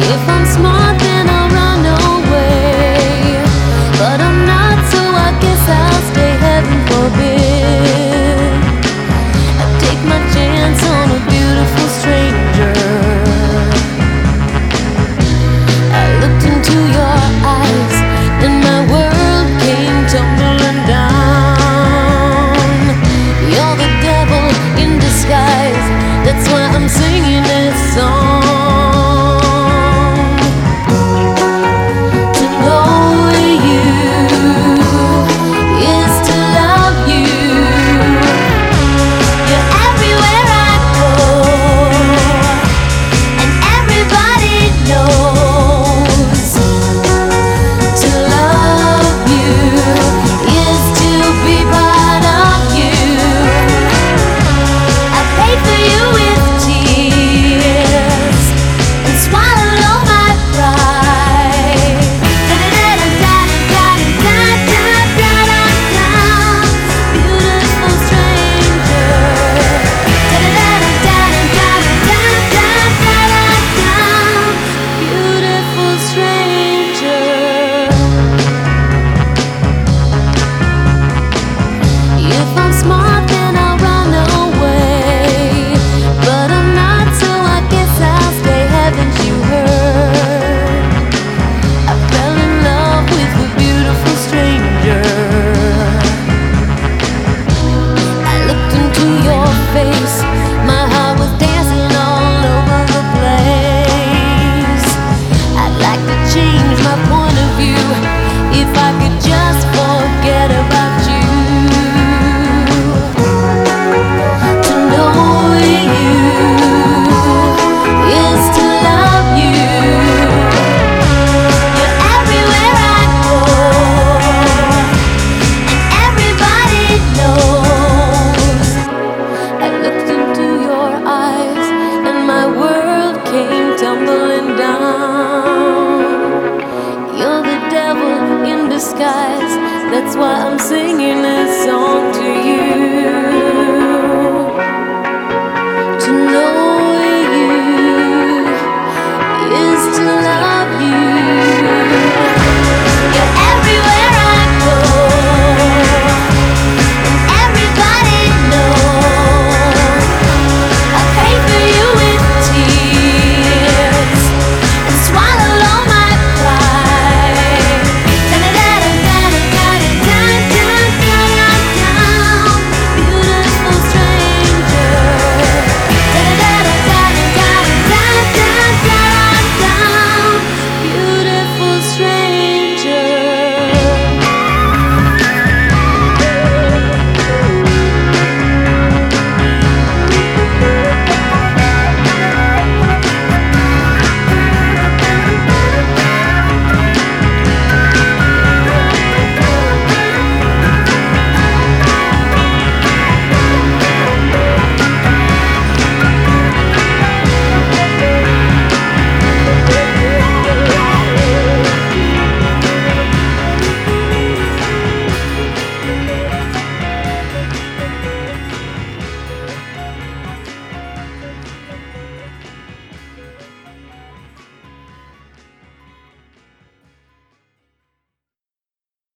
If I'm smart change my point of view. If I could just forget about skies. That's why I'm singing this